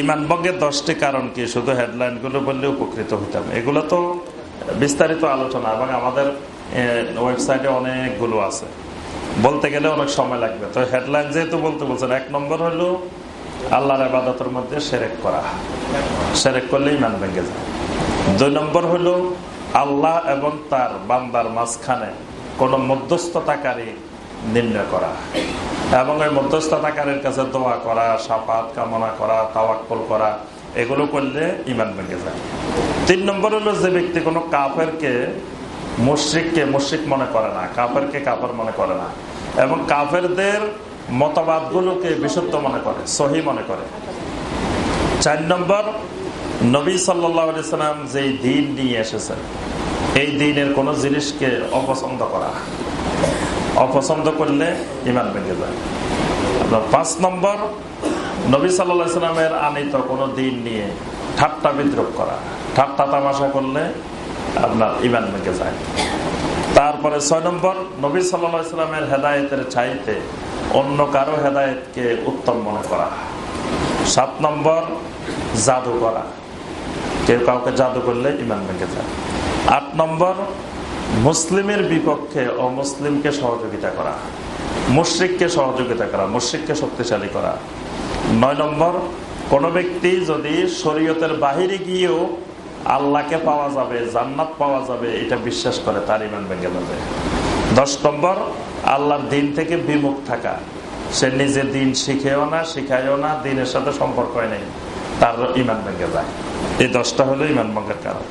ইমান বঙ্গের দশটি কারণ কি? শুধু হেডলাইনগুলো বললে উপকৃত হইতাম। এগুলো তো বিস্তারিত আলোচনা, এবং আমাদের ওয়েবসাইটে অনেকগুলো আছে। বলতে গেলে অনেক সময় লাগবে। তো হেডলাইন যেহেতু বলতে বলছেন, এক নম্বর হলো আল্লাহর আবাদতের মধ্যে সেরেক করা। সেরেক করলে ইমান ভেঙে যায়। দুই নম্বর হলো আল্লাহ এবং তার বান্দার মাঝখানে কোনো মধ্যস্থতাকারী নির্ণয় করা। এবং ওই মধ্যস্থতাকারীর কাছে দোয়া করা সাপাত কামনা করা, তাওয়াক্কল করা, এগুলো করলে ইমান ভেঙে যায়। তিন নম্বর হলো যে ব্যক্তি কোনো কাফেরকে মুশ্রিককে মুশ্রিক মনে করে না, কাফেরকে কাফের মনে করে না, এবং কাফেরদের মতবাদগুলোকে বিশুদ্ধ মনে করে, সহি মনে করে। চার নম্বর, নবী সাল্লাম যেই দিন নিয়ে এসেছেন, এই দিনের কোন জিনিসকে অপছন্দ করা। অপছন্দ করলে ইমান ভেঙে যায়। আপনার পাঁচ নম্বর, নবী সাল্লামের আনিত কোনো দিন নিয়ে ঠাট্টা বিদ্রোপ করা। ঠাট্টা তামাশা করলে আপনার ইমান ভেঙে যায়। তারপরে ছয় নম্বর, নবী সাল্লামের হেদায়তের চাইতে অন্য কারও হেদায়তকে উত্তম মনে করা। সাত নম্বর, জাদু করা। কেউ কাউকে জাদু করলে ইমান ভেঙে যায়। আট নম্বর মুসলিমের বিপক্ষে অমুসলিমকে সহযোগিতা করা, মুশ্রিককে সহযোগিতা করা, মুশ্রিককে শক্তিশালী করা। নয় নম্বর, কোন ব্যক্তি যদি শরীয়তের বাহিরে গিয়েও আল্লাহকে পাওয়া যাবে, জান্নাত পাওয়া যাবে, এটা বিশ্বাস করে, তার ইমান ভেঙে যাবে। দশ নম্বর, আল্লাহর দিন থেকে বিমুখ থাকা। সে নিজে দিন শিখেও না, শিখায়ও না, দিনের সাথে সম্পর্ক নেই তার ইমান ভেঙে যায়। এই দশটা হলো ইমান ভঙ্গের কারণ।